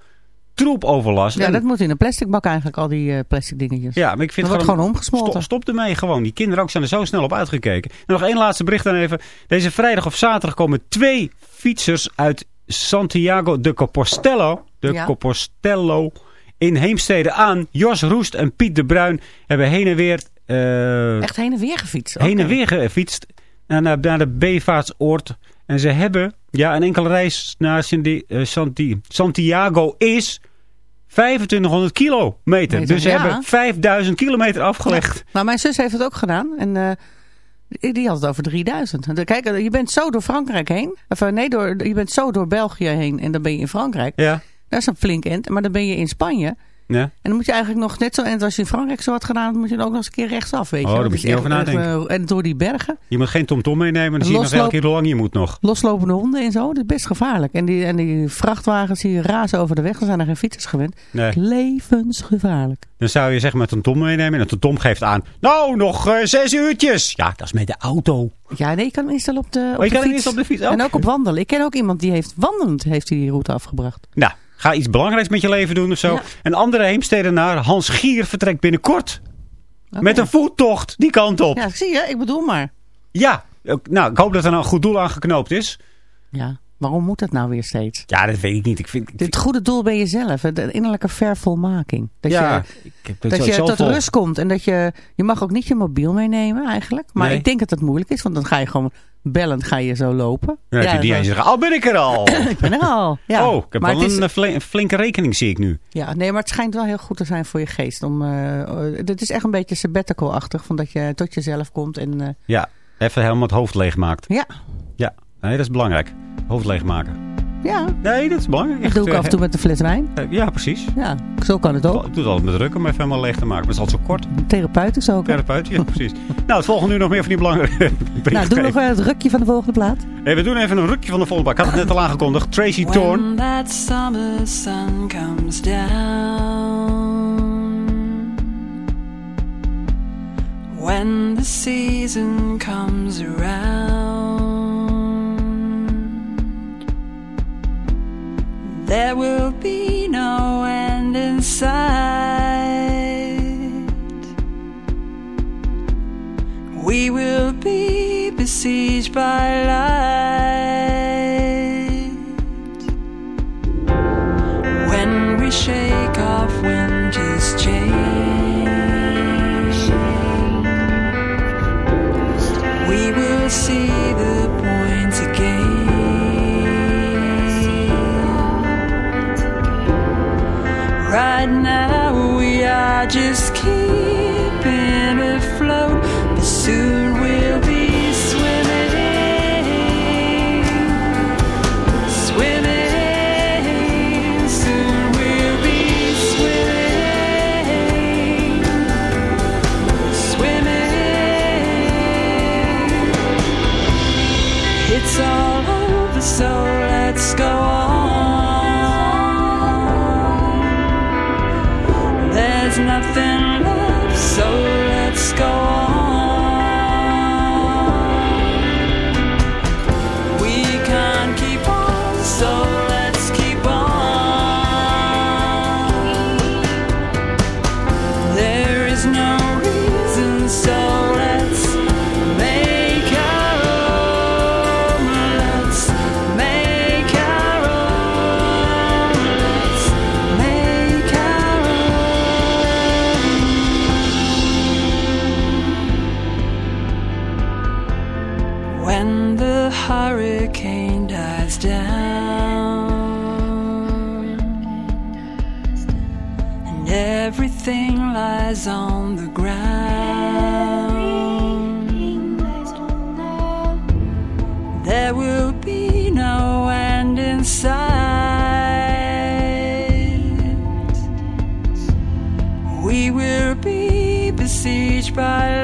troepoverlast. Ja, En- dat moet in een plastic bak eigenlijk, al die eh, plastic dingetjes. ja, maar ik vind dat wordt gewoon Stop, omgesmolten. stop ermee gewoon. Die kinderen ook zijn er zo snel op uitgekeken. En nog één laatste bericht dan even. Deze vrijdag of zaterdag komen twee fietsers uit Santiago de Compostela. De Ja. Compostelo in Heemstede aan. Jos Roest en Piet de Bruin hebben heen en weer... eh, Echt heen en weer gefietst. heen en weer gefietst naar, naar, de bevaartsoord. En ze hebben, ja, een enkele reis naar eh, Santi- Santiago is 2500 kilometer. Meter, Dus ze ja. hebben 5000 kilometer afgelegd. Maar mijn zus heeft het ook gedaan. En eh, die had het over 3000. En dan- Kijk, je bent zo door Frankrijk heen. Of eh, nee, door, je bent zo door België heen. En dan ben je in Frankrijk. Ja. Dat is een flink end. Maar dan ben je in Spanje. Ja. En dan moet je eigenlijk nog net zo end als je in Frankrijk zo had gedaan. Dan moet je dan ook nog eens een keer rechtsaf, weet je. Oh, daar Dat moet je niet over nadenken. eh, En door die bergen. Je moet geen tomtom meenemen. Dan zie je nog elke keer hoe lang je moet nog. Loslopende honden en zo. Dat is best gevaarlijk. En die, en die vrachtwagens die razen over de weg. Dan zijn er geen fietsers gewend. Nee. Levensgevaarlijk. Dan zou je zeg maar een tomtom meenemen. En de tomtom geeft aan. Nou, nog eh, zes uurtjes. Ja, dat is met de auto. Ja, nee, je kan hem instellen op de, op Oh, je de kan fiets. op de fiets, En ook. op wandelen. Ik ken ook iemand die heeft wandelend heeft die route afgebracht. Nou, ga iets belangrijks met je leven doen of zo. Ja. Een andere heemstedenaar, Hans Gier, vertrekt binnenkort. Met een voettocht die kant op. Ja, zie je, ik bedoel maar. Ja, nou, ik hoop dat er nou een goed doel aan geknoopt is. Ja, waarom moet dat nou weer steeds? Ja, dat weet ik niet. Ik vind, ik Het goede doel ben jezelf, de innerlijke vervolmaking. Dat ja, je, dat dat je tot vol. rust komt en dat je, je mag ook niet je mobiel meenemen eigenlijk. Maar Nee. ik denk dat het moeilijk is, want dan ga je gewoon bellend ga je zo lopen. Ja, ja, die zeggen, al ben ik er al. [coughs] ik ben er al. Ja. Oh, ik heb maar wel het is, een, eh, een flinke rekening, zie ik nu. ja, nee, maar het schijnt wel heel goed te zijn voor je geest. Om, eh, het is echt een beetje sabbatical-achtig, van dat je tot jezelf komt. En, eh, Ja, even helemaal het hoofd leegmaakt. ja, Ja, nee, dat is belangrijk. Hoofd leegmaken. Ja, Nee, dat is belangrijk. dat doe ik Echt, af en toe met een fles wijn. eh, Ja, precies. Ja, zo kan het ook. Ik doe het altijd met druk om even helemaal leeg te maken. Maar het is altijd zo kort. Therapeutisch ook. Therapeut, ja, precies. [laughs] nou, het volgende nu nog meer van die belangrijke [laughs] Nou, doe nog wel het rukje van de volgende plaat. Hey, we doen even een rukje van de volle bak. Ik had het net al aangekondigd. Tracy Thorn. When that summer sun comes down, when the season comes around, there will be no end in sight. We will be besieged by light. When we shake just When the hurricane dies down and everything lies on the ground. There will be no end in sight. We will be besieged by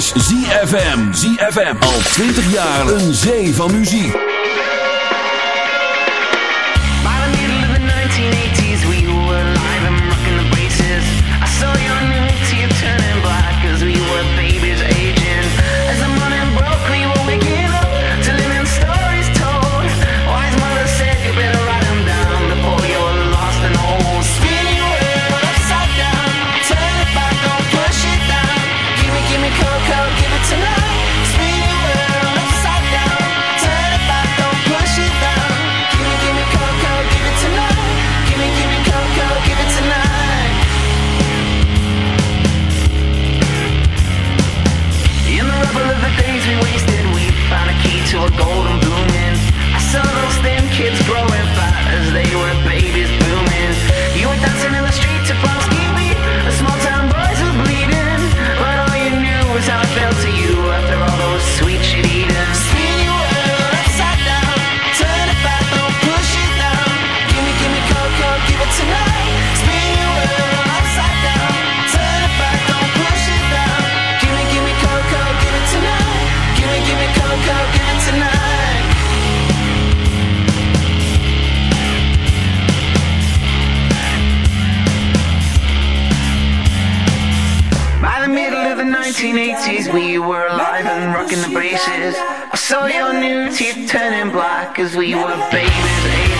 is ZFM. ZFM. Al 20 jaar een zee van muziek. We were alive and rocking the braces. I saw your new teeth turning black as we were babies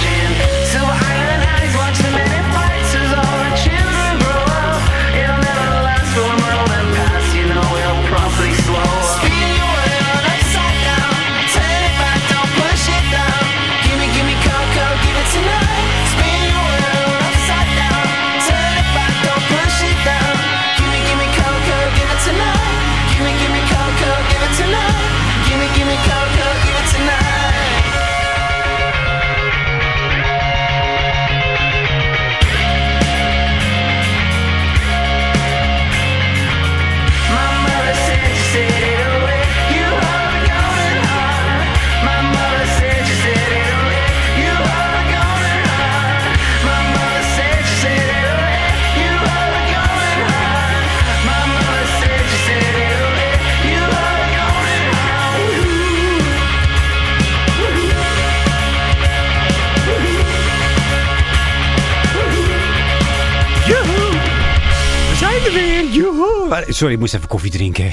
Sorry, ik moest even koffie drinken.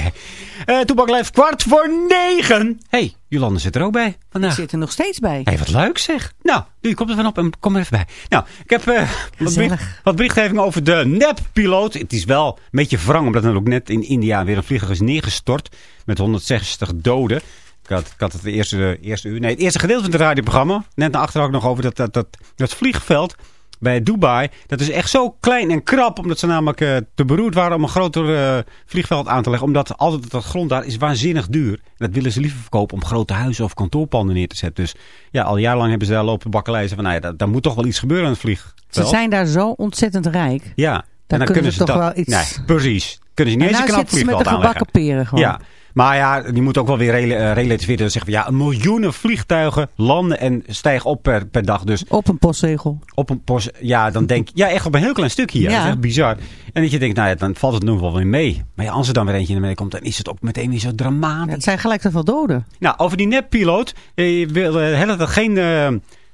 Eh Toebak Live, kwart voor negen. hey, Jolande zit er ook bij Ik vandaag. zit er nog steeds bij. Hé, wat leuk zeg. Nou, je komt er van op en kom er even bij. Nou, ik heb eh, wat, Gezellig. bericht- wat berichtgeving over de nep-piloot. Het is wel een beetje wrang, omdat er ook net in India weer een vliegtuig is neergestort. Met 160 doden. Ik had, ik had het eerste, eerste uur, nee, het eerste gedeelte van het radioprogramma. Net naar achter ook nog over dat, dat, dat, dat vliegveld bij Dubai. Dat is echt zo klein en krap. Omdat ze namelijk eh, te beroerd waren om een groter eh, vliegveld aan te leggen. Omdat altijd dat grond daar is waanzinnig duur. En dat willen ze liever verkopen om grote huizen of kantoorpanden neer te zetten. Dus ja, al jarenlang hebben ze daar lopen bakkeleizen van... Nou ja, daar, daar moet toch wel iets gebeuren aan het vliegveld. Ze zijn daar zo ontzettend rijk. Ja, en dan kunnen ze toch dat- wel iets- Nee, precies. Kunnen ze niet En eens nou een knap zitten ze met vliegveld de aanleggen. gebakken peren gewoon. Ja, maar ja, die moet ook wel weer eh, relativeren. Dan zeggen we, ja, miljoenen vliegtuigen landen en stijgen op per, per dag. Dus Op een postzegel. op een post, ja, dan denk je, ja, echt op een heel klein stukje hier. Ja. Dat is echt bizar. En dat je denkt, nou ja, dan valt het nog wel weer mee. Maar ja, als er dan weer eentje naar beneden komt, dan is het ook meteen weer zo dramatisch. Het zijn gelijk zoveel doden. Nou, over die neppiloot. Je wil de hele tijd geen eh,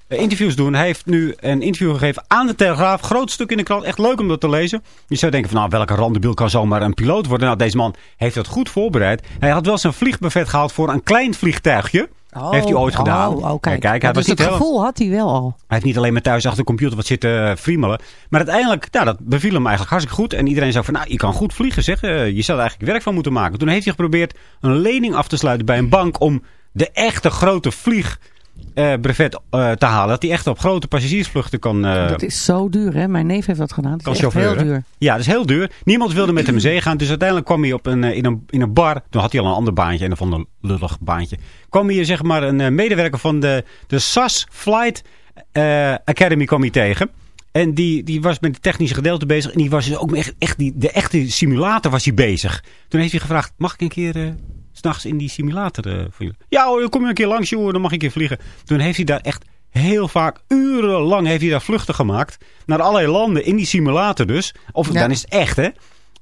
interviews doen. Hij heeft nu een interview gegeven aan de Telegraaf. Groot stuk in de krant. Echt leuk om dat te lezen. Je zou denken van, nou, welke randebiel kan zomaar een piloot worden? Nou, deze man heeft dat goed voorbereid. Hij had wel zijn vliegbuffet gehaald voor een klein vliegtuigje. heeft hij ooit gedaan. Oh, oh, kijk. Kijk, hij, Ja, was dus het heel- gevoel had hij wel al. hij heeft niet alleen maar thuis achter de computer wat zitten eh, friemelen. Maar uiteindelijk, nou, dat beviel hem eigenlijk hartstikke goed. En iedereen zei van, nou, je kan goed vliegen zeg. Eh, je zou er eigenlijk werk van moeten maken. Toen heeft hij geprobeerd een lening af te sluiten bij een bank om de echte grote vlieg eh, brevet eh, te halen. Dat hij echt op grote passagiersvluchten kan, eh, dat is zo duur, hè? Mijn neef heeft dat gedaan. Kan is echt heel duur. Ja, dat is heel duur. Niemand wilde met hem zee gaan. Dus uiteindelijk kwam hij op een, in, een, in een bar. Toen had hij al een ander baantje. En een van een lullig baantje. Kwam hier zeg maar een medewerker van de, de SAS Flight Academy kwam hij tegen. En die, die was met het technische gedeelte bezig. En die was dus ook met echt, echt die, de echte simulator was hij bezig. Toen heeft hij gevraagd, mag ik een keer... s S'nachts in die simulator eh, voor jullie. Ja hoor, kom je een keer langs joh, dan mag ik een keer vliegen. Toen heeft hij daar echt heel vaak, urenlang heeft hij daar vluchten gemaakt. Naar allerlei landen in die simulator dus. Of Ja. dan is het echt hè.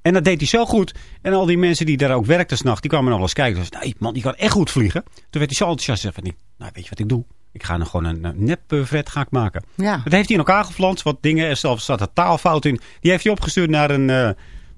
En dat deed hij zo goed. En al die mensen die daar ook werkten s'nachts, die kwamen nog wel eens kijken. Dus, nee man, die kan echt goed vliegen. Toen werd hij zo enthousiast. Zei van, nou, weet je wat ik doe? Ik ga er gewoon een, een nepfret ga ik maken. Ja. Dat heeft hij in elkaar geflanst, wat dingen. Er zelfs zat er taalfout in. Die heeft hij opgestuurd naar een, eh,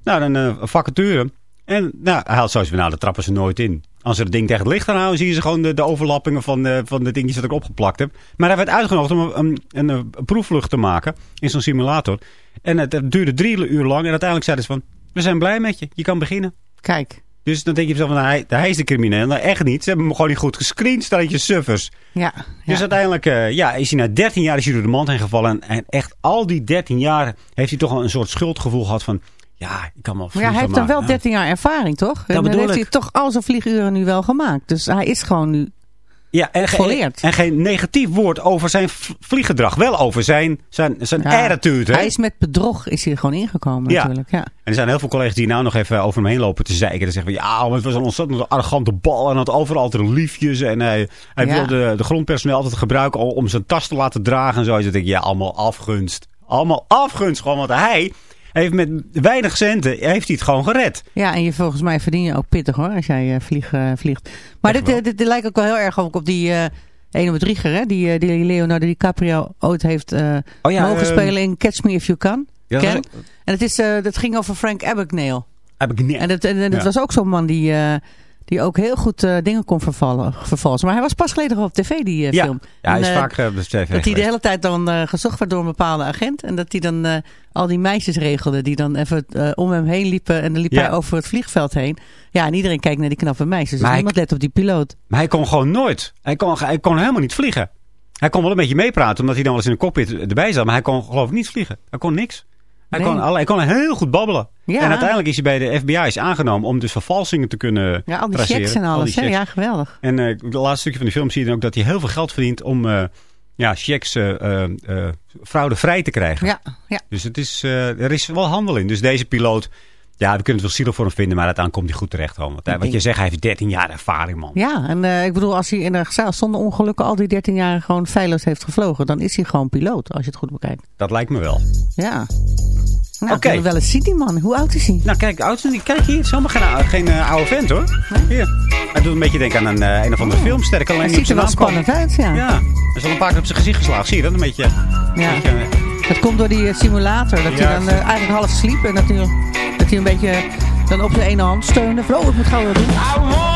naar een eh, vacature. En nou, hij had zoiets van, nou, daar trappen ze nooit in. Als ze het ding tegen het licht gaan houden, zie je ze gewoon de, de overlappingen van, de, van de dingetjes dat ik opgeplakt heb. Maar hij werd uitgenodigd om een, een, een, proefvlucht te maken in zo'n simulator. En het, het duurde drie uur lang. En uiteindelijk zeiden ze van, we zijn blij met je. Je kan beginnen. Kijk. Dus dan denk je van, nou, hij, hij is de crimineel. Nou, echt niet. Ze hebben hem gewoon niet goed gescreend, stelletje suffers. Ja. Dus ja. uiteindelijk eh, ja, is hij na 13 jaar is hij door de mand heen gevallen. En, en echt al die 13 jaar heeft hij toch wel een soort schuldgevoel gehad van... Ja, ik kan wel Maar ja, hij heeft dan wel 13 jaar ervaring, toch? En dan heeft hij toch al zijn vlieguren nu wel gemaakt. Dus hij is gewoon nu... Ja, en, ge- en geen negatief woord over zijn vlieggedrag. Wel over zijn, zijn, zijn Ja, attitude. Hè? Hij is met bedrog is hij er gewoon ingekomen Ja. natuurlijk. Ja. En er zijn heel veel collega's die nou nog even over hem heen lopen te zeiken. En zeggen van, ja, het was een ontzettend arrogante bal. En had overal altijd liefjes. En hij, hij Ja. wilde de grondpersoneel altijd gebruiken om- om zijn tas te laten dragen. En zo. Dus ik denk, ja, allemaal afgunst. Allemaal afgunst gewoon. Want hij heeft met weinig centen heeft hij het gewoon gered. ja, en je, volgens mij verdien je ook pittig hoor, als jij eh, vlieg, eh, vliegt. Maar dit, eh, dit, dit lijkt ook wel heel erg op die eh ene bedrieger, hè? Die, die Leonardo DiCaprio ooit heeft Oh ja, mogen spelen in Catch Me If You Can. Ja, dat Ken. is- En het, is, dat ging over Frank Abagnale. Niet. En dat, en, en dat Ja. was ook zo'n man die, die ook heel goed eh, dingen kon vervallen, vervalsen. Maar hij was pas geleden op tv, die eh, ja. film. ja, hij is En, eh, vaak op de tv Dat hij de hele tijd dan gezocht werd door een bepaalde agent. En dat hij dan al die meisjes regelde die dan even om hem heen liepen. En dan liep Ja. hij over het vliegveld heen. Ja, en iedereen kijkt naar die knappe meisjes. Dus niemand let op die piloot. Maar hij kon gewoon nooit. Hij kon, hij kon helemaal niet vliegen. Hij kon wel een beetje meepraten, omdat hij dan wel eens in een cockpit erbij zat. Maar hij kon geloof ik niet vliegen. Hij kon niks. Hij, Nee. kon, alle- hij kon heel goed babbelen. Ja. En uiteindelijk is hij bij de FBI is aangenomen om dus vervalsingen te kunnen Ja, al die traceren. checks en Al alles. checks. Ja, geweldig. En eh het laatste stukje van de film zie je dan ook dat hij heel veel geld verdient om eh, ja, checks eh eh, fraudevrij te krijgen. Ja, ja. Dus het is, er is wel handel in. Dus deze piloot, ja, we kunnen het wel zielig voor hem vinden, maar uiteindelijk komt hij goed terecht. Gewoon. Want, eh, wat je zegt, hij heeft 13 jaar ervaring, man. ja, en eh, ik bedoel, als hij in de, zonder ongelukken al die 13 jaar gewoon feilloos heeft gevlogen, dan is hij gewoon piloot, als je het goed bekijkt. Dat lijkt me wel. Ja. Nou, Oké. okay. wel eens zien die man. Hoe oud is hij? Nou, kijk, de oudste, kijk hier, het is helemaal geen, geen eh, oude vent hoor. Hier. Hij doet een beetje denken aan een, een of andere filmster. Ik kan alleen Hij ziet er zijn wel komen. spannend uit, ja. Ja, hij is al een paar keer op zijn gezicht geslagen. Zie je dat? Een beetje... Ja. een beetje, Dat komt door die simulator. Dat Ja, hij dan eigenlijk half sliep. En dat een beetje dan op zijn ene hand steunde. Van, oh, ik moet doen.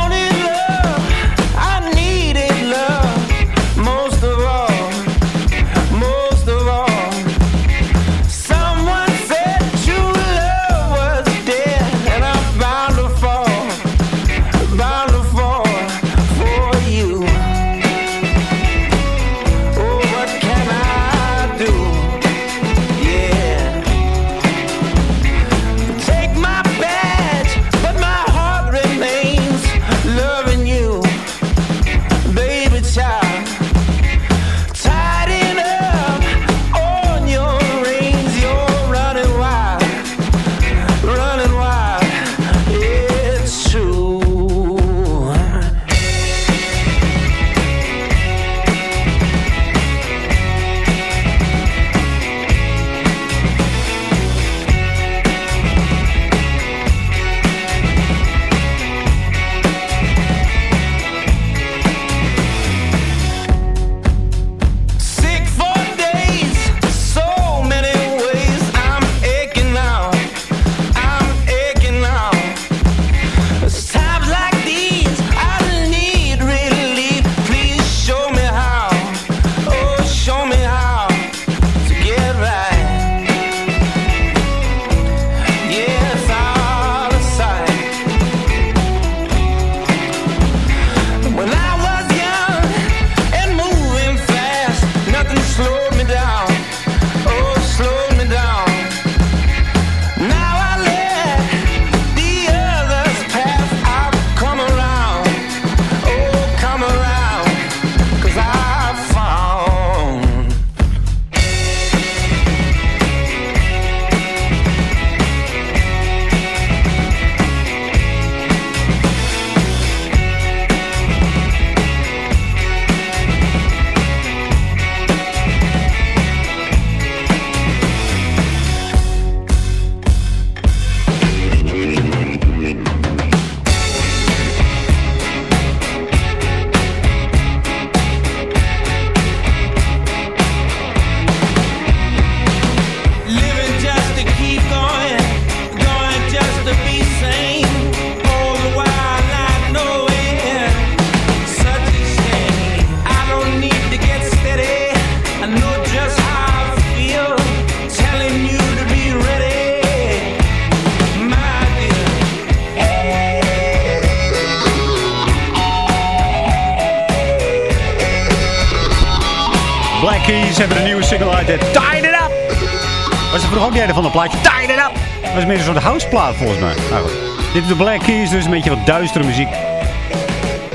Van een plaatje? Tied It Up. Dat was meer een soort houseplaat volgens mij. Nou goed. Dit is de Black Keys, dus een beetje wat duistere muziek.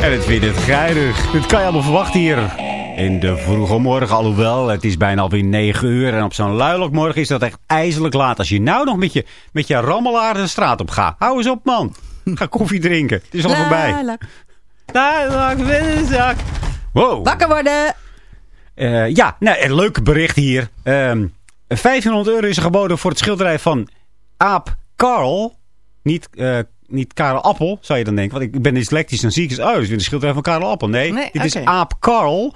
En het vind ik geinig. Dit kan je allemaal verwachten hier. In de vroege morgen, alhoewel, het is bijna alweer 9 uur. En op zo'n luilokmorgen is dat echt ijzelijk laat. Als je nou nog met je, met je rammelaar de straat op gaat. Hou eens op, man. Ga koffie drinken. Het is al voorbij. Binnenzak. Wow. Wakker worden! Eh, ja, nou, een leuk bericht hier. Ehm 1500 euro is er geboden voor het schilderij van Aap Karl. Niet, eh, niet Karel Appel, zou je dan denken. Want ik ben dyslectisch, dan zie ik eens... Oh, dat is een schilderij van Karel Appel. Nee, Nee, dit is. Aap Karl.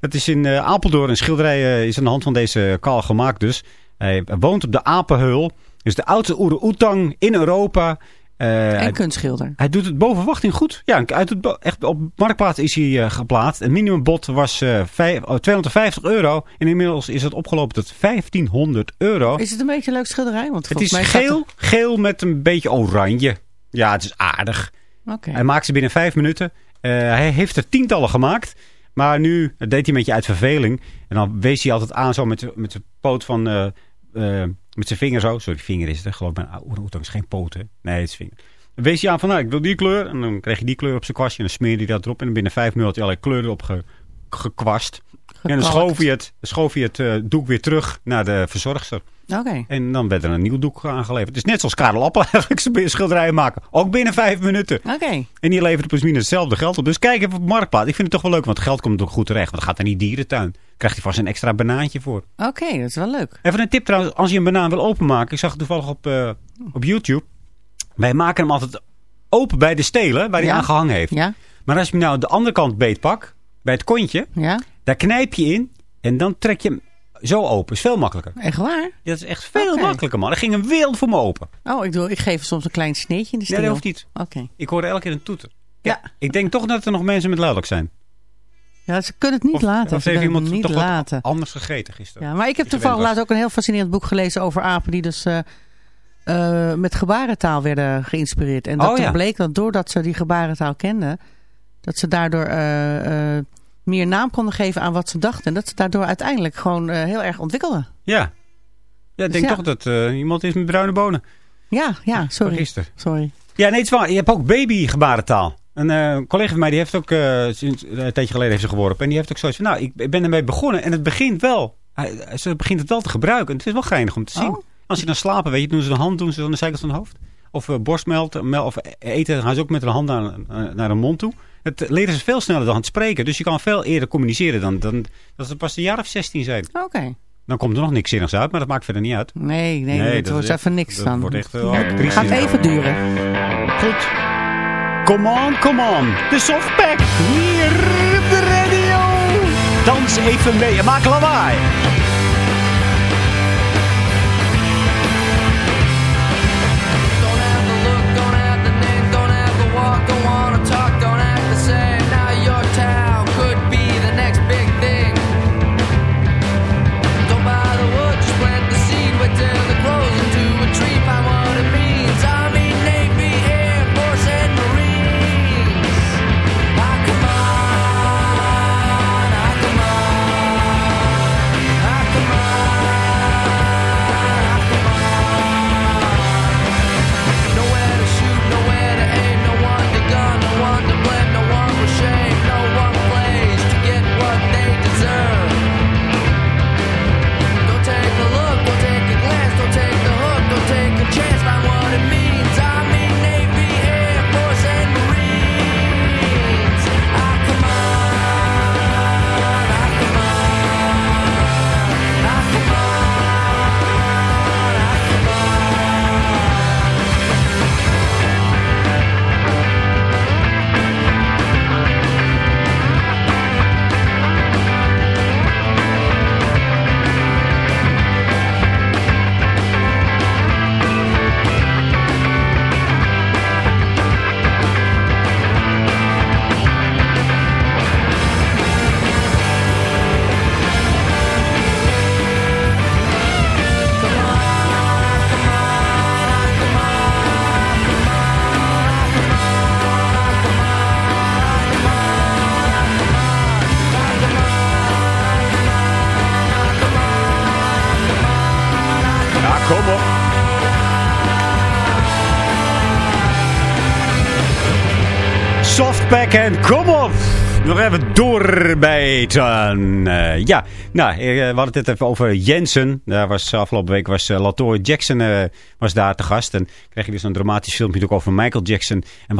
Dat is in eh, Apeldoorn. Een schilderij eh, is aan de hand van deze Karl gemaakt dus. Hij woont op de Apenheul. Dus de oudste orang-oetang in Europa. Eh, hij- En kunstschilder. hij doet het boven verwachting goed. Ja, uit het bo- echt op Marktplaats is hij eh, geplaatst. Het minimumbod was eh, vijf- oh, 250 euro. En inmiddels is het opgelopen tot 1500 euro. Is het een beetje een leuk schilderij? Want het is mij geel, geel met een beetje oranje. Ja, het is aardig. Oké. Hij maakt ze binnen vijf minuten. Eh, hij heeft er tientallen gemaakt. Maar nu dat deed hij een beetje uit verveling. En dan wees hij altijd aan zo met, met zijn poot van... met zijn vinger zo. Sorry, vinger is het. Geloof me, oerang is geen poot, hè? Nee, het is vinger. Dan wees hij aan van, nou, ik wil die kleur. En dan kreeg je die kleur op zijn kwastje. En dan smeerde hij dat erop. En binnen vijf minuten had hij allerlei kleuren op ge, gekwast. En dan schoof hij het, schoof hij het eh, doek weer terug naar de verzorgster. Oké. En dan werd er een nieuw doek aangeleverd. Het is net zoals Karel Appel [laughs] eigenlijk zijn schilderijen maken. Ook binnen vijf minuten. Oké. En die levert plus minus hetzelfde geld op. Dus kijk even op Marktplaats. Ik vind het toch wel leuk, want het geld komt ook goed terecht. Want dan gaat er niet dierentuin. Krijgt hij vast een extra banaantje voor. Oké, dat is wel leuk. Even een tip trouwens, als je een banaan wil openmaken. Ik zag het toevallig op, eh, op YouTube. Wij maken hem altijd open bij de stelen, waar hij Ja. aan gehangen heeft. Ja? Maar als je hem nou de andere kant beetpak, bij het kontje. Ja? Daar knijp je in en dan trek je hem zo open. is veel makkelijker. Echt waar? Dat is echt veel makkelijker, man. Er ging een wereld voor me open. Oh, ik, doe, ik geef soms een klein sneetje in de Nee, steel. dat hoeft niet. Oké. Ik hoorde elke keer een toeter. Ja. Ik denk toch dat er nog mensen met luidelijk zijn. Ja, ze kunnen het niet Of, laten. of ze heeft iemand niet toch wat laten. anders gegeten gisteren? Ja, maar ik heb toevallig laatst ook een heel fascinerend boek gelezen over apen die dus eh, eh, met gebarentaal werden geïnspireerd. En dat Oh, ja. bleek dat doordat ze die gebarentaal kenden, dat ze daardoor eh, meer naam konden geven aan wat ze dachten. En dat ze daardoor uiteindelijk gewoon eh, heel erg ontwikkelden. Ja. Ja, ik Dus denk ja. toch dat eh, iemand is met bruine bonen. Ja, ja, sorry. Sorry. Ja, nee, het is waar. Je hebt ook babygebarentaal. Een eh, collega van mij die heeft ook sinds een tijdje geleden heeft ze geworpen. En die heeft ook zoiets van, nou, ik ben ermee begonnen. En het begint wel. Hij- Ze begint het wel te gebruiken. En het is wel geinig om te zien. Oh. Als je dan slapen, weet je, doen ze een hand doen ze aan de zijkant van het hoofd. Of borstmeld, mel, of eten, dan gaan ze ook met hun hand naar, naar de mond toe. Het leren ze veel sneller dan het spreken. Dus je kan veel eerder communiceren dan, dan dat ze pas een jaar of 16 zijn. Oké. Dan komt er nog niks zinnigs uit, maar dat maakt verder niet uit. Nee, nee, Nee, het wordt is- even niks dat dan. wordt echt, eh, crisis. Gaat even duren. Goed. Come on, come on. De softpack. Hier op de radio. Dans even mee en maak lawaai. Wolfpack en kom op! Nog even doorbijten. Eh ja, nou, eh, we hadden het even over Jensen. Daar was, afgelopen week was uh, Latoya Jackson eh, was daar te gast. En kreeg je dus een dramatisch filmpje ook over Michael Jackson. En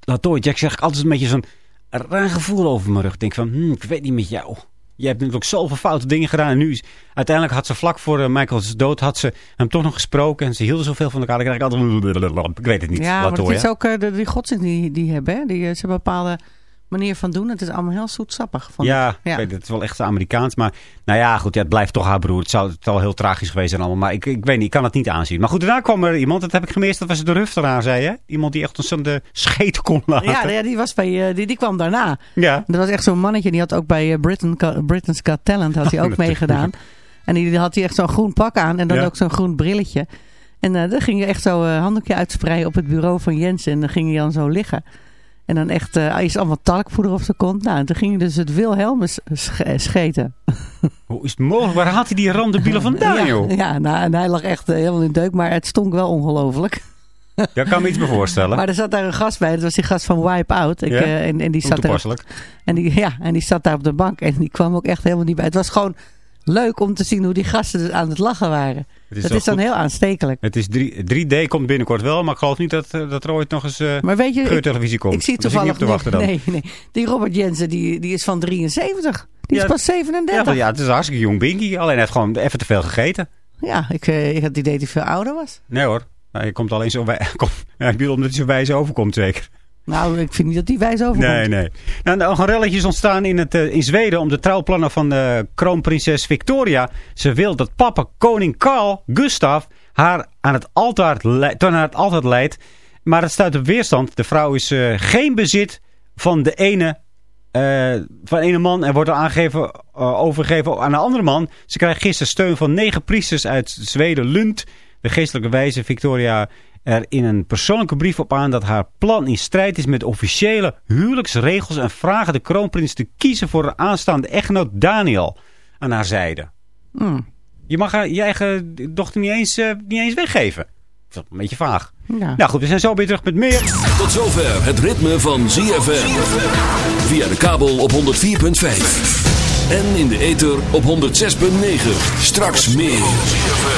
Latoya Jackson heb ik altijd een beetje zo'n raar gevoel over mijn rug. Ik denk van, hm, ik weet niet met jou. Je hebt natuurlijk zoveel foute dingen gedaan. En nu is, uiteindelijk had ze vlak voor uh, Michael's dood had ze hem toch nog gesproken. En ze hielden zoveel van elkaar. Ik altijd... [laughs] Ik weet het niet. Ja, maar het is ook uh, de, die godsdienst die, die hebben. Hè? Die, uh, ze bepaalde manier van doen. Het is allemaal heel zoetsappig. Vond Ja, ik. ik weet het, is wel echt Amerikaans. Maar nou ja, goed, ja, het blijft toch haar broer. Het zou, het zou heel tragisch geweest zijn allemaal. Maar ik, ik weet niet, ik kan het niet aanzien. Maar goed, daarna kwam er iemand, dat heb ik gemist. Dat was de Rufteraar, zei je. Iemand die echt ontzettende scheet kon laten. Ja, ja, die, was bij, uh, die, die kwam daarna. Ja. Dat was echt zo'n mannetje. Die had ook bij uh, Britain, Britain's Got Talent had [laughs] hij ook meegedaan. En die had hij echt zo'n groen pak aan. En dan Ja. ook zo'n groen brilletje. En uh, dan ging je echt zo uh, handdoekje uitspreiden op het bureau van Jensen. En dan ging hij dan zo liggen. En dan echt, uh, is allemaal talkpoeder op zijn kont. Nou, en toen ging dus het Wilhelmus sch scheten. [laughs] Hoe is het mogelijk? Waar haalt hij die randebielen [laughs] vandaan, ja, joh? Ja, nou, en hij lag echt uh, helemaal in deuk. Maar het stonk wel ongelooflijk. [laughs] Ja, kan me iets me voorstellen. Maar er zat daar een gast bij. Dat was die gast van Wipeout. Ik, ja? uh, en, en die zat daar, en die, ja, en die zat daar op de bank. En die kwam ook echt helemaal niet bij. Het was gewoon leuk om te zien hoe die gasten dus aan het lachen waren. Het is dat is dan goed. heel aanstekelijk. Het is 3, d komt binnenkort wel, maar ik geloof niet dat, dat er ooit nog eens uh, maar weet je, geurtelevisie komt. Ik zie toevallig te wachten dan. nee, nee. Die Robert Jensen, die, die is van 73. Die ja, is pas 37. Ja, ja, het is een hartstikke jong binky. Alleen hij heeft gewoon even te veel gegeten. Ja, ik, uh, ik had het idee dat hij veel ouder was. Nee hoor. Nou, je komt alleen zo wij ja, ik bedoel omdat hij zo wijs overkomt zeker. Nou, ik vind niet dat die wijs overkomt. Nee, nee. Nou, er gaan relletjes ontstaan in, het, uh, in Zweden om de trouwplannen van de kroonprinses Victoria. Ze wil dat papa koning Carl Gustav haar aan het altaar, naar het altaar leidt. Maar het stuit op weerstand. De vrouw is uh, geen bezit van de ene, uh, van ene man en wordt er aangegeven, overgegeven aan een andere man. Ze krijgt gisteren steun van negen priesters uit Zweden, Lund. De geestelijke wijze Victoria er in een persoonlijke brief op aan dat haar plan in strijd is met officiële huwelijksregels en vragen de kroonprins te kiezen voor haar aanstaande echtgenoot Daniel aan haar zijde. Mm. Je mag haar, je eigen dochter niet eens, uh, niet eens weggeven. Dat is een beetje vaag. Ja. Nou goed, we zijn zo weer terug met meer. Tot zover het ritme van ZFM. Via de kabel op 104.5. En in de ether op 106.9. Straks meer.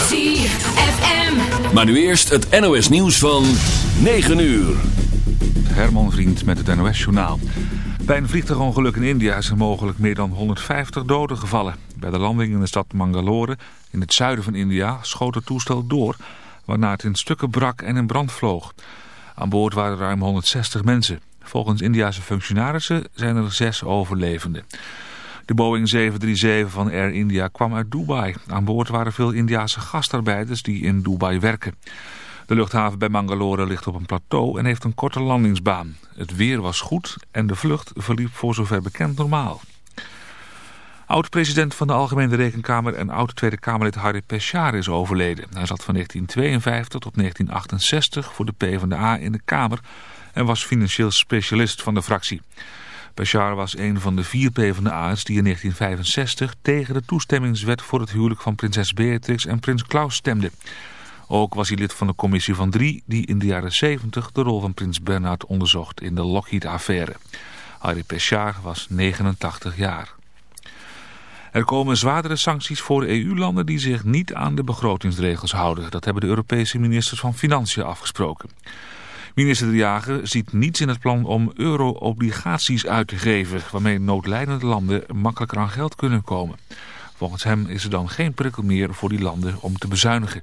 ZFM. Maar nu eerst het NOS nieuws van 9 uur. Herman Vriend met het NOS journaal. Bij een vliegtuigongeluk in India zijn mogelijk meer dan 150 doden gevallen. Bij de landing in de stad Mangalore, in het zuiden van India, schoot het toestel door... waarna het in stukken brak en in brand vloog. Aan boord waren ruim 160 mensen. Volgens Indiase functionarissen zijn er zes overlevenden. De Boeing 737 van Air India kwam uit Dubai. Aan boord waren veel Indiase gastarbeiders die in Dubai werken. De luchthaven bij Mangalore ligt op een plateau en heeft een korte landingsbaan. Het weer was goed en de vlucht verliep voor zover bekend normaal. Oud-president van de Algemene Rekenkamer en oud-Tweede Kamerlid Harry Pechar is overleden. Hij zat van 1952 tot 1968 voor de PvdA in de Kamer en was financieel specialist van de fractie. Bashar was een van de vier PvdA's die in 1965 tegen de toestemmingswet voor het huwelijk van prinses Beatrix en prins Klaus stemde. Ook was hij lid van de commissie van drie die in de jaren 70 de rol van prins Bernhard onderzocht in de Lockheed-affaire. Harry Pechar was 89 jaar. Er komen zwaardere sancties voor EU-landen die zich niet aan de begrotingsregels houden. Dat hebben de Europese ministers van Financiën afgesproken. Minister De Jager ziet niets in het plan om euro-obligaties uit te geven... waarmee noodlijdende landen makkelijker aan geld kunnen komen. Volgens hem is er dan geen prikkel meer voor die landen om te bezuinigen.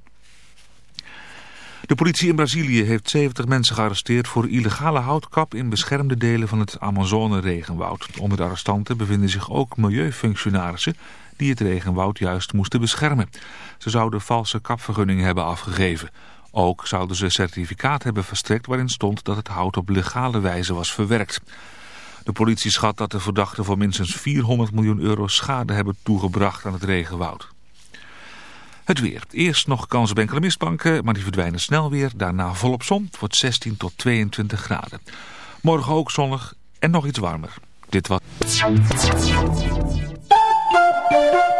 De politie in Brazilië heeft 70 mensen gearresteerd voor illegale houtkap in beschermde delen van het Amazone-regenwoud. Onder de arrestanten bevinden zich ook milieufunctionarissen die het regenwoud juist moesten beschermen. Ze zouden valse kapvergunningen hebben afgegeven. Ook zouden ze een certificaat hebben verstrekt waarin stond dat het hout op legale wijze was verwerkt. De politie schat dat de verdachten voor minstens 400 miljoen euro schade hebben toegebracht aan het regenwoud. Het weer. Eerst nog kans op enkele mistbanken, maar die verdwijnen snel weer. Daarna volop zon. Het wordt 16 tot 22 graden. Morgen ook zonnig en nog iets warmer. Dit was...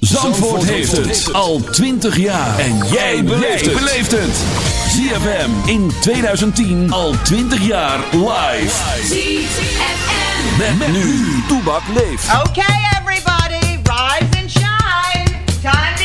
Zandvoort, heeft, het. al 20 jaar. En jij beleeft het. ZFM in 2010 al 20 jaar live. ZFM. Met, met nu. Toebak leeft. Oké okay, everybody, rise and shine. Time